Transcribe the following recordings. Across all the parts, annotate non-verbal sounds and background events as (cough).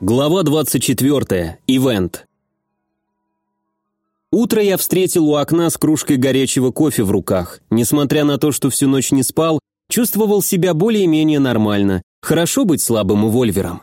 Глава 24. Ивент. Утро я встретил у окна с кружкой горячего кофе в руках. Несмотря на то, что всю ночь не спал, чувствовал себя более-менее нормально. Хорошо быть слабым вольвером.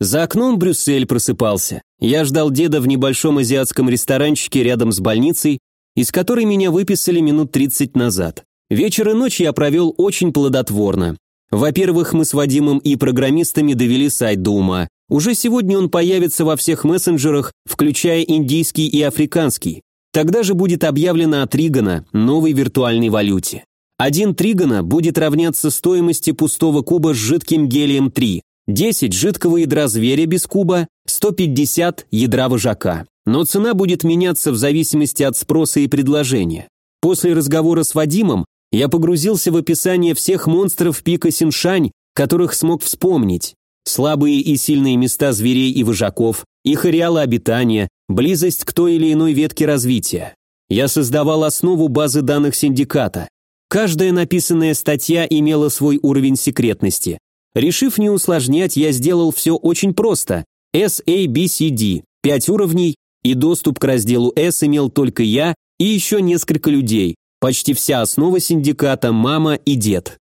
За окном Брюссель просыпался. Я ждал деда в небольшом азиатском ресторанчике рядом с больницей, из которой меня выписали минут 30 назад. Вечер и ночь я провел очень плодотворно. Во-первых, мы с Вадимом и программистами довели сайт до ума. Уже сегодня он появится во всех мессенджерах, включая индийский и африканский. Тогда же будет объявлено о Тригона, новой виртуальной валюте. Один Тригона будет равняться стоимости пустого куба с жидким гелием-3, 10 жидкого ядра зверя без куба, 150 ядра вожака. Но цена будет меняться в зависимости от спроса и предложения. После разговора с Вадимом я погрузился в описание всех монстров пика Синшань, которых смог вспомнить слабые и сильные места зверей и вожаков, их ареалы обитания, близость к той или иной ветке развития. Я создавал основу базы данных синдиката. Каждая написанная статья имела свой уровень секретности. Решив не усложнять, я сделал все очень просто. S, A, B, C, D, пять уровней, и доступ к разделу S имел только я и еще несколько людей. Почти вся основа синдиката – мама и дед.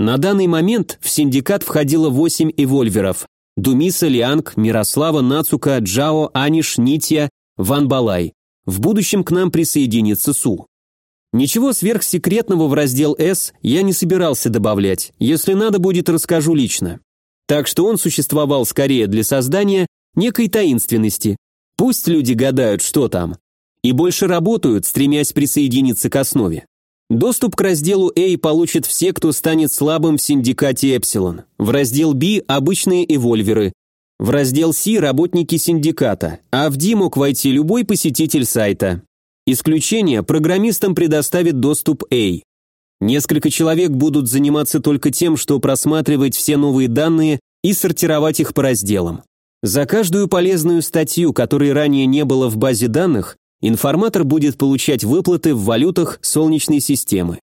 На данный момент в синдикат входило 8 эвольверов. Думиса, Лианг, Мирослава, Нацука, Джао, Аниш, Нитья, Ван Балай. В будущем к нам присоединится Су. Ничего сверхсекретного в раздел «С» я не собирался добавлять. Если надо будет, расскажу лично. Так что он существовал скорее для создания некой таинственности. Пусть люди гадают, что там. И больше работают, стремясь присоединиться к основе. Доступ к разделу A получат все, кто станет слабым в синдикате Эпсилон. В раздел B – обычные эвольверы. В раздел C – работники синдиката, а в D мог войти любой посетитель сайта. Исключение – программистам предоставит доступ A. Несколько человек будут заниматься только тем, что просматривать все новые данные и сортировать их по разделам. За каждую полезную статью, которой ранее не было в базе данных, информатор будет получать выплаты в валютах Солнечной системы.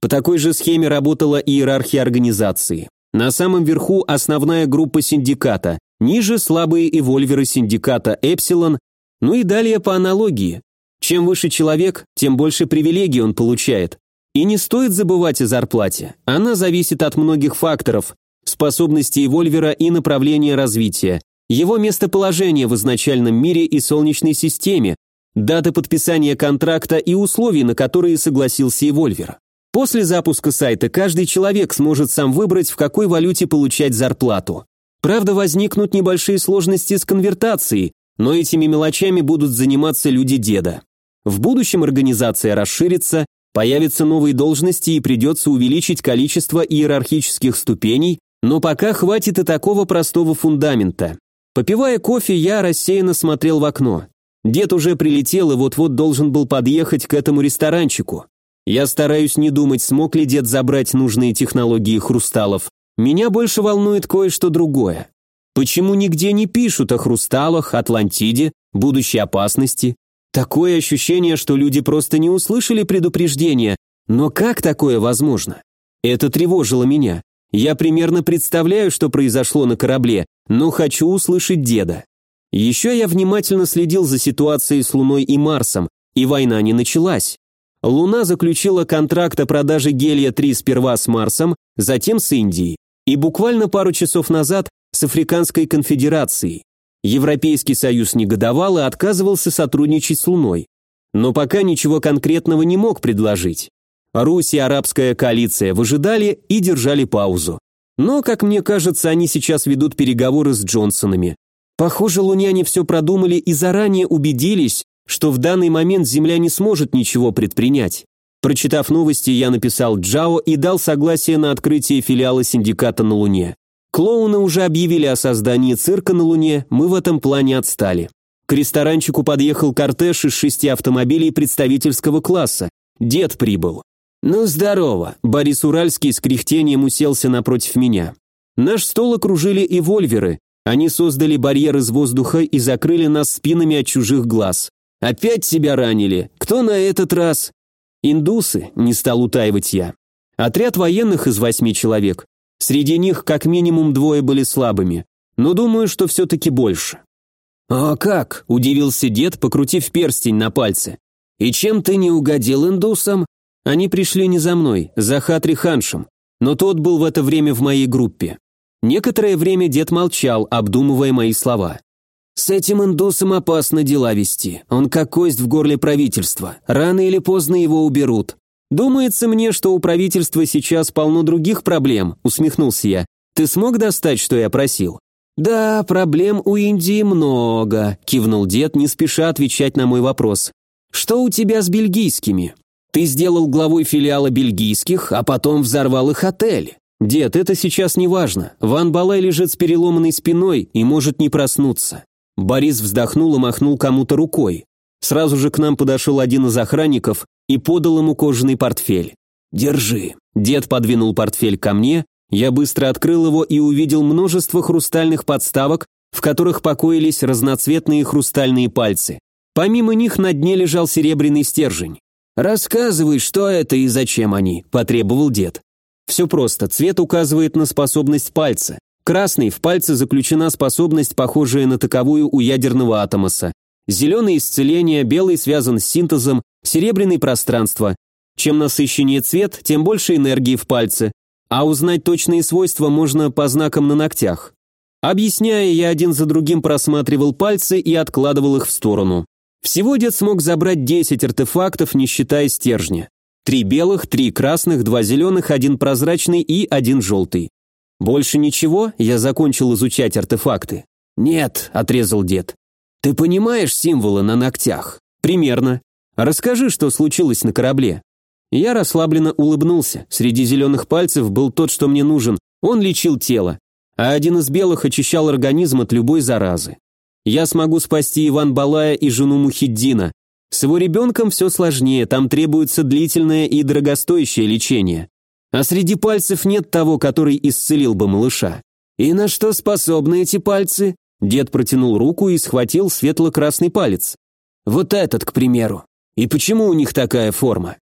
По такой же схеме работала иерархия организации. На самом верху основная группа синдиката, ниже слабые эвольверы синдиката Эпсилон, ну и далее по аналогии. Чем выше человек, тем больше привилегий он получает. И не стоит забывать о зарплате. Она зависит от многих факторов, способности эвольвера и направления развития, его местоположение в изначальном мире и Солнечной системе, дата подписания контракта и условий, на которые согласился Эвольвер. После запуска сайта каждый человек сможет сам выбрать, в какой валюте получать зарплату. Правда, возникнут небольшие сложности с конвертацией, но этими мелочами будут заниматься люди деда. В будущем организация расширится, появятся новые должности и придется увеличить количество иерархических ступеней, но пока хватит и такого простого фундамента. Попивая кофе, я рассеянно смотрел в окно. Дед уже прилетел и вот-вот должен был подъехать к этому ресторанчику. Я стараюсь не думать, смог ли дед забрать нужные технологии хрусталов. Меня больше волнует кое-что другое. Почему нигде не пишут о хрусталах, Атлантиде, будущей опасности? Такое ощущение, что люди просто не услышали предупреждения. Но как такое возможно? Это тревожило меня. Я примерно представляю, что произошло на корабле, но хочу услышать деда. Еще я внимательно следил за ситуацией с Луной и Марсом, и война не началась. Луна заключила контракт о продаже гелия-3 сперва с Марсом, затем с Индией, и буквально пару часов назад с Африканской конфедерацией. Европейский союз негодовал и отказывался сотрудничать с Луной. Но пока ничего конкретного не мог предложить. Русь и арабская коалиция выжидали и держали паузу. Но, как мне кажется, они сейчас ведут переговоры с Джонсонами. Похоже, луняне все продумали и заранее убедились, что в данный момент Земля не сможет ничего предпринять. Прочитав новости, я написал Джао и дал согласие на открытие филиала синдиката на Луне. Клоуны уже объявили о создании цирка на Луне, мы в этом плане отстали. К ресторанчику подъехал кортеж из шести автомобилей представительского класса. Дед прибыл. «Ну, здорово!» Борис Уральский с кряхтением уселся напротив меня. Наш стол окружили и вольверы, они создали барьер из воздуха и закрыли нас спинами от чужих глаз. Опять себя ранили. Кто на этот раз? Индусы, не стал утаивать я. Отряд военных из восьми человек. Среди них как минимум двое были слабыми. но думаю, что все-таки больше». «А как?» – удивился дед, покрутив перстень на пальце. «И чем ты не угодил индусам?» Они пришли не за мной, за Хатри Ханшем, но тот был в это время в моей группе. Некоторое время дед молчал, обдумывая мои слова. «С этим индусом опасно дела вести. Он как кость в горле правительства. Рано или поздно его уберут. Думается мне, что у правительства сейчас полно других проблем», усмехнулся я. «Ты смог достать, что я просил?» «Да, проблем у Индии много», кивнул дед, не спеша отвечать на мой вопрос. «Что у тебя с бельгийскими?» «Ты сделал главой филиала бельгийских, а потом взорвал их отель». «Дед, это сейчас не важно. Ван Балай лежит с переломанной спиной и может не проснуться». Борис вздохнул и махнул кому-то рукой. Сразу же к нам подошел один из охранников и подал ему кожаный портфель. «Держи». Дед подвинул портфель ко мне, я быстро открыл его и увидел множество хрустальных подставок, в которых покоились разноцветные хрустальные пальцы. Помимо них на дне лежал серебряный стержень. «Рассказывай, что это и зачем они», – потребовал дед. Все просто, цвет указывает на способность пальца. Красный – в пальце заключена способность, похожая на таковую у ядерного атомоса. Зеленый – исцеление, белый связан с синтезом, серебряный – пространство. Чем насыщеннее цвет, тем больше энергии в пальце. А узнать точные свойства можно по знакам на ногтях. Объясняя, я один за другим просматривал пальцы и откладывал их в сторону. Всего дед смог забрать 10 артефактов, не считая стержня. Три белых, три красных, два зеленых, один прозрачный и один желтый. Больше ничего, я закончил изучать артефакты. Нет, отрезал дед. Ты понимаешь символы на ногтях? Примерно. Расскажи, что случилось на корабле. Я расслабленно улыбнулся. Среди зеленых пальцев был тот, что мне нужен. Он лечил тело. А один из белых очищал организм от любой заразы. Я смогу спасти Иван Балая и жену Мухиддина. С его ребенком все сложнее, там требуется длительное и дорогостоящее лечение. А среди пальцев нет того, который исцелил бы малыша. И на что способны эти пальцы? Дед протянул руку и схватил светло-красный палец. Вот этот, к примеру. И почему у них такая форма?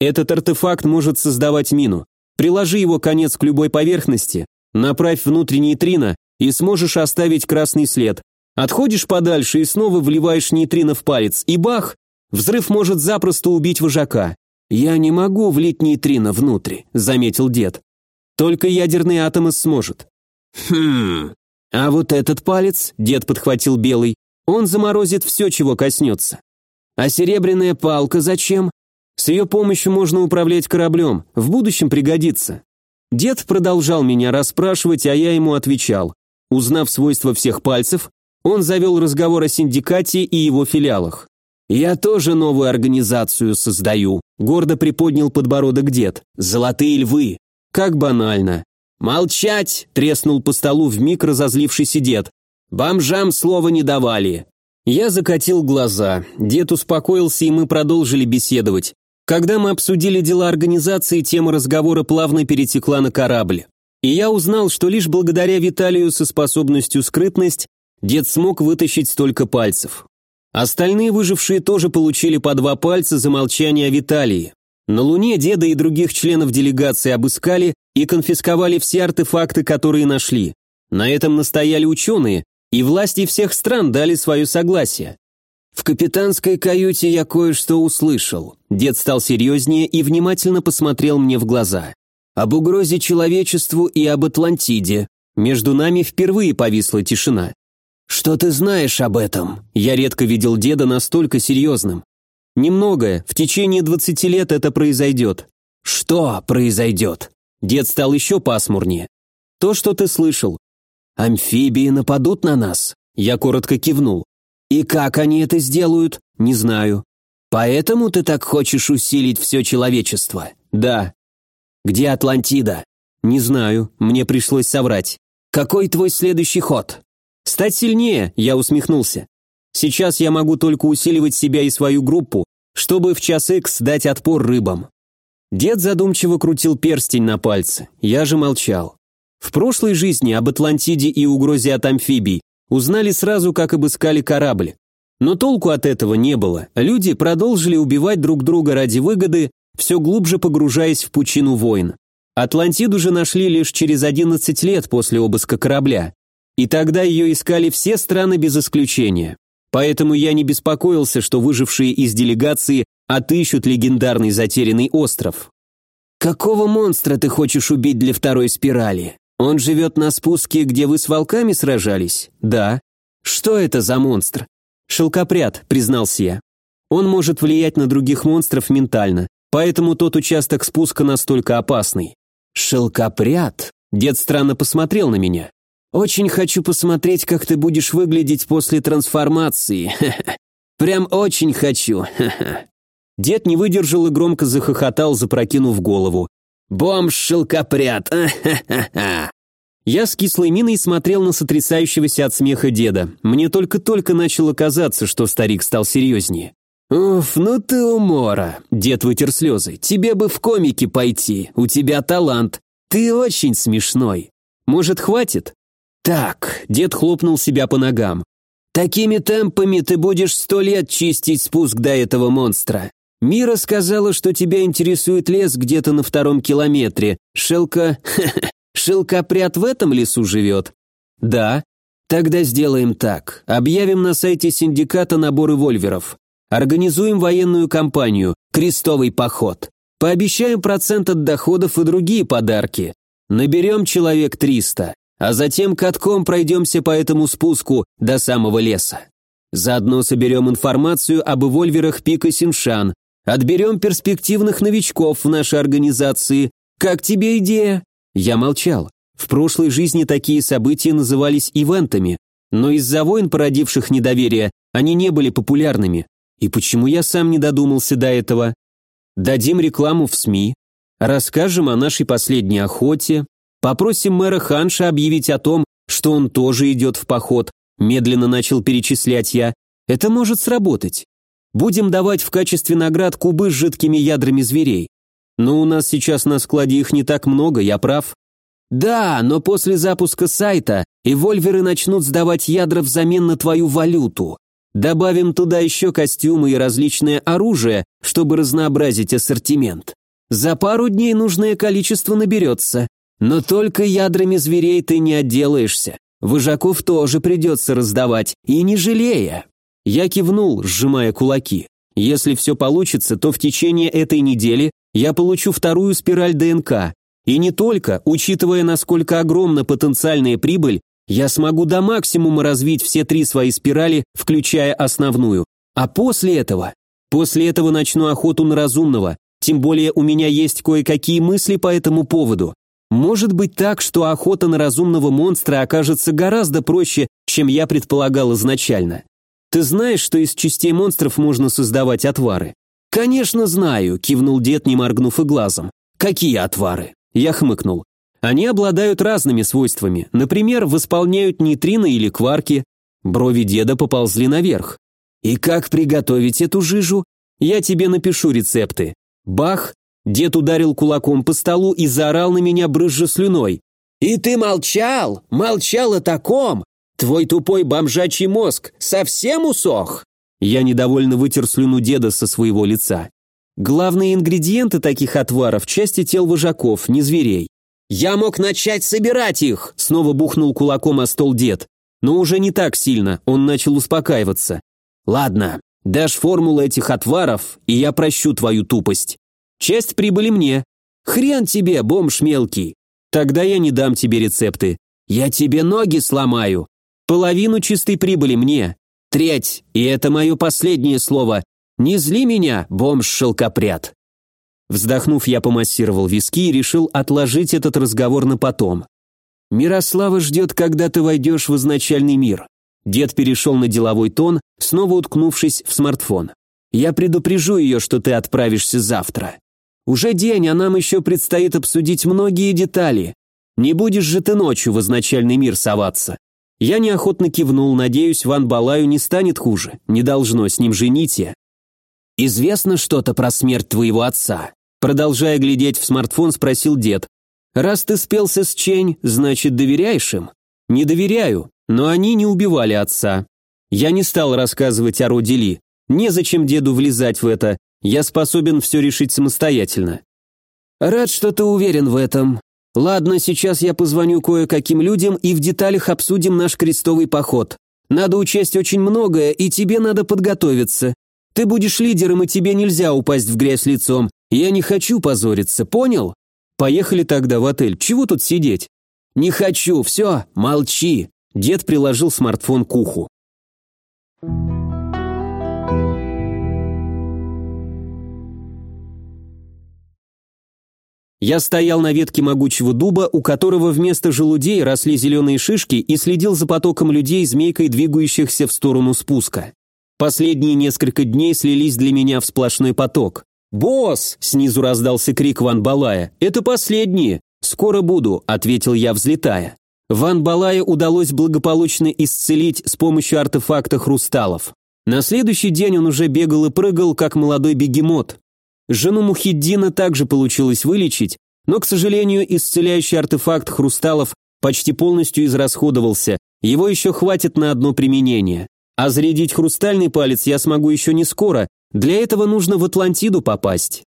Этот артефакт может создавать мину. Приложи его конец к любой поверхности, направь внутрь нейтрино и сможешь оставить красный след, Отходишь подальше и снова вливаешь нейтрино в палец, и бах! Взрыв может запросто убить вожака. «Я не могу влить нейтрино внутрь», — заметил дед. «Только ядерный атом и сможет». «Хм... А вот этот палец», — дед подхватил белый, «он заморозит все, чего коснется». «А серебряная палка зачем?» «С ее помощью можно управлять кораблем, в будущем пригодится». Дед продолжал меня расспрашивать, а я ему отвечал. Узнав свойства всех пальцев, он завел разговор о синдикате и его филиалах. «Я тоже новую организацию создаю», — гордо приподнял подбородок дед. «Золотые львы». Как банально. «Молчать!» — треснул по столу вмиг разозлившийся дед. «Бомжам слова не давали». Я закатил глаза. Дед успокоился, и мы продолжили беседовать. Когда мы обсудили дела организации, тема разговора плавно перетекла на корабль. И я узнал, что лишь благодаря Виталию со способностью скрытность Дед смог вытащить столько пальцев. Остальные выжившие тоже получили по два пальца за молчание о Виталии. На Луне деда и других членов делегации обыскали и конфисковали все артефакты, которые нашли. На этом настояли ученые, и власти всех стран дали свое согласие. В капитанской каюте я кое-что услышал. Дед стал серьезнее и внимательно посмотрел мне в глаза. Об угрозе человечеству и об Атлантиде. Между нами впервые повисла тишина. «Что ты знаешь об этом?» Я редко видел деда настолько серьезным. «Немногое. В течение двадцати лет это произойдет». «Что произойдет?» Дед стал еще пасмурнее. «То, что ты слышал. Амфибии нападут на нас?» Я коротко кивнул. «И как они это сделают?» «Не знаю». «Поэтому ты так хочешь усилить все человечество?» «Да». «Где Атлантида?» «Не знаю, мне пришлось соврать». «Какой твой следующий ход?» «Стать сильнее», — я усмехнулся. «Сейчас я могу только усиливать себя и свою группу, чтобы в час икс дать отпор рыбам». Дед задумчиво крутил перстень на пальце, я же молчал. В прошлой жизни об Атлантиде и угрозе от амфибий узнали сразу, как обыскали корабль. Но толку от этого не было. Люди продолжили убивать друг друга ради выгоды, все глубже погружаясь в пучину войн. Атлантиду же нашли лишь через 11 лет после обыска корабля. И тогда ее искали все страны без исключения. Поэтому я не беспокоился, что выжившие из делегации отыщут легендарный затерянный остров. «Какого монстра ты хочешь убить для второй спирали? Он живет на спуске, где вы с волками сражались?» «Да». «Что это за монстр?» «Шелкопряд», — признался я. «Он может влиять на других монстров ментально, поэтому тот участок спуска настолько опасный». «Шелкопряд?» Дед странно посмотрел на меня. «Очень хочу посмотреть, как ты будешь выглядеть после трансформации. (laughs) Прям очень хочу. (laughs) Дед не выдержал и громко захохотал, запрокинув голову. «Бомж-шелкопряд! (laughs) Я с кислой миной смотрел на сотрясающегося от смеха деда. Мне только-только начало казаться, что старик стал серьезнее. «Уф, ну ты умора!» – дед вытер слезы. «Тебе бы в комики пойти, у тебя талант. Ты очень смешной. Может, хватит?» «Так», – дед хлопнул себя по ногам. «Такими темпами ты будешь сто лет чистить спуск до этого монстра. Мира сказала, что тебя интересует лес где-то на втором километре. Шелка... (laughs) Шелкопряд в этом лесу живет? Да. Тогда сделаем так. Объявим на сайте синдиката наборы вольверов. Организуем военную кампанию, крестовый поход. Пообещаем процент от доходов и другие подарки. Наберем человек 300, а затем катком пройдемся по этому спуску до самого леса. Заодно соберем информацию об эвольверах Пика Синшан, Отберем перспективных новичков в нашей организации. Как тебе идея?» Я молчал. В прошлой жизни такие события назывались ивентами, но из-за войн, породивших недоверие, они не были популярными. И почему я сам не додумался до этого? Дадим рекламу в СМИ, расскажем о нашей последней охоте, попросим мэра Ханша объявить о том, что он тоже идет в поход, медленно начал перечислять я. Это может сработать. Будем давать в качестве наград кубы с жидкими ядрами зверей. Но у нас сейчас на складе их не так много, я прав? Да, но после запуска сайта эвольверы начнут сдавать ядра взамен на твою валюту. Добавим туда еще костюмы и различное оружие, чтобы разнообразить ассортимент. За пару дней нужное количество наберется. Но только ядрами зверей ты не отделаешься. Выжаков тоже придется раздавать, и не жалея. Я кивнул, сжимая кулаки. Если все получится, то в течение этой недели я получу вторую спираль ДНК. И не только, учитывая, насколько огромна потенциальная прибыль, я смогу до максимума развить все три свои спирали, включая основную. А после этого? После этого начну охоту на разумного. Тем более у меня есть кое-какие мысли по этому поводу. Может быть так, что охота на разумного монстра окажется гораздо проще, чем я предполагал изначально. Ты знаешь, что из частей монстров можно создавать отвары? Конечно, знаю, кивнул дед, не моргнув и глазом. Какие отвары? Я хмыкнул. Они обладают разными свойствами. Например, восполняют нейтрино или кварки. Брови деда поползли наверх. И как приготовить эту жижу? Я тебе напишу рецепты. Бах! Дед ударил кулаком по столу и заорал на меня брызжа слюной. «И ты молчал? Молчал о таком? «Твой тупой бомжачий мозг совсем усох?» Я недовольно вытер слюну деда со своего лица. Главные ингредиенты таких отваров – части тел вожаков, не зверей. «Я мог начать собирать их!» – снова бухнул кулаком о стол дед. Но уже не так сильно, он начал успокаиваться. «Ладно, дашь формулу этих отваров, и я прощу твою тупость. Часть прибыли мне. Хрен тебе, бомж мелкий. Тогда я не дам тебе рецепты. Я тебе ноги сломаю. Половину чистой прибыли мне. Треть, и это мое последнее слово. Не зли меня, бомж-шелкопряд. Вздохнув, я помассировал виски и решил отложить этот разговор на потом. Мирослава ждет, когда ты войдешь в изначальный мир. Дед перешел на деловой тон, снова уткнувшись в смартфон. Я предупрежу ее, что ты отправишься завтра. Уже день, а нам еще предстоит обсудить многие детали. Не будешь же ты ночью в изначальный мир соваться. Я неохотно кивнул, надеюсь, Ван Балаю не станет хуже, не должно с ним женить я. «Известно что-то про смерть твоего отца?» Продолжая глядеть в смартфон, спросил дед. «Раз ты спелся с Чень, значит, доверяешь им?» «Не доверяю, но они не убивали отца». Я не стал рассказывать о роде Ли. Незачем деду влезать в это, я способен все решить самостоятельно. «Рад, что ты уверен в этом. Ладно, сейчас я позвоню кое-каким людям и в деталях обсудим наш крестовый поход. Надо учесть очень многое, и тебе надо подготовиться. Ты будешь лидером, и тебе нельзя упасть в грязь лицом. Я не хочу позориться, понял? Поехали тогда в отель. Чего тут сидеть? Не хочу, все, молчи. Дед приложил смартфон к уху. Я стоял на ветке могучего дуба, у которого вместо желудей росли зеленые шишки и следил за потоком людей, змейкой двигающихся в сторону спуска. Последние несколько дней слились для меня в сплошной поток. «Босс!» – снизу раздался крик Ван Балая. «Это последние!» «Скоро буду», – ответил я, взлетая. Ван Балая удалось благополучно исцелить с помощью артефакта хрусталов. На следующий день он уже бегал и прыгал, как молодой бегемот. Жену Мухиддина также получилось вылечить, но, к сожалению, исцеляющий артефакт хрусталов почти полностью израсходовался, его еще хватит на одно применение. А зарядить хрустальный палец я смогу еще не скоро, для этого нужно в Атлантиду попасть.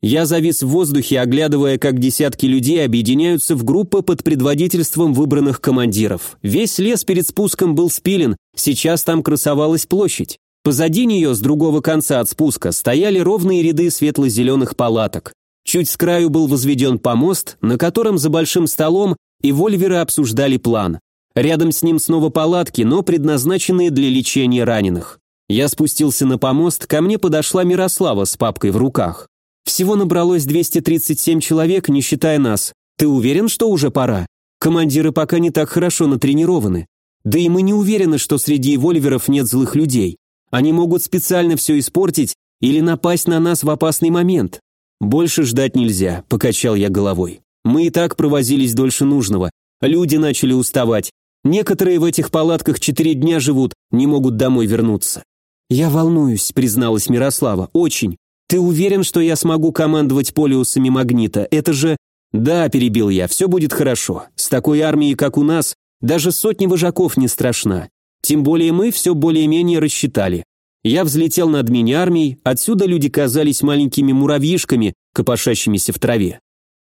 Я завис в воздухе, оглядывая, как десятки людей объединяются в группы под предводительством выбранных командиров. Весь лес перед спуском был спилен, сейчас там красовалась площадь. Позади нее, с другого конца от спуска, стояли ровные ряды светло-зеленых палаток. Чуть с краю был возведен помост, на котором за большим столом и вольверы обсуждали план. Рядом с ним снова палатки, но предназначенные для лечения раненых. Я спустился на помост, ко мне подошла Мирослава с папкой в руках. Всего набралось 237 человек, не считая нас. Ты уверен, что уже пора? Командиры пока не так хорошо натренированы. Да и мы не уверены, что среди вольверов нет злых людей. Они могут специально все испортить или напасть на нас в опасный момент. Больше ждать нельзя, покачал я головой. Мы и так провозились дольше нужного. Люди начали уставать. Некоторые в этих палатках четыре дня живут, не могут домой вернуться. Я волнуюсь, призналась Мирослава. Очень. Ты уверен, что я смогу командовать полиусами магнита? Это же Да, перебил я. все будет хорошо. С такой армией, как у нас, даже сотни вожаков не страшна. Тем более мы все более-менее рассчитали. Я взлетел над мини-армией, отсюда люди казались маленькими муравьишками, копошащимися в траве.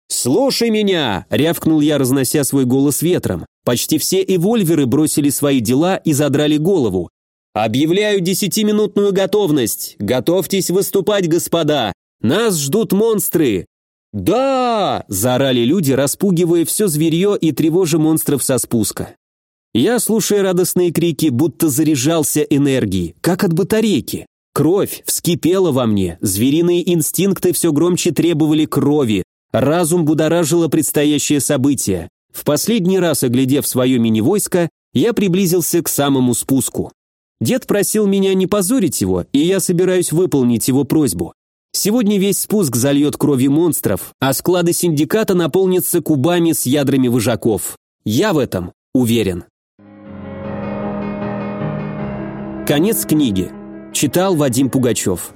«Слушай меня!» – рявкнул я, разнося свой голос ветром. Почти все эвольверы бросили свои дела и задрали голову. «Объявляю десятиминутную готовность! Готовьтесь выступать, господа! Нас ждут монстры!» «Да!» – заорали люди, распугивая все зверье и тревожа монстров со спуска. Я, слушая радостные крики, будто заряжался энергией, как от батарейки. Кровь вскипела во мне, звериные инстинкты все громче требовали крови, разум будоражило предстоящее событие. В последний раз, оглядев свое мини-войско, я приблизился к самому спуску. Дед просил меня не позорить его, и я собираюсь выполнить его просьбу. Сегодня весь спуск зальет кровью монстров, а склады синдиката наполнятся кубами с ядрами выжаков. Я в этом уверен. Конец книги. Читал Вадим Пугачев.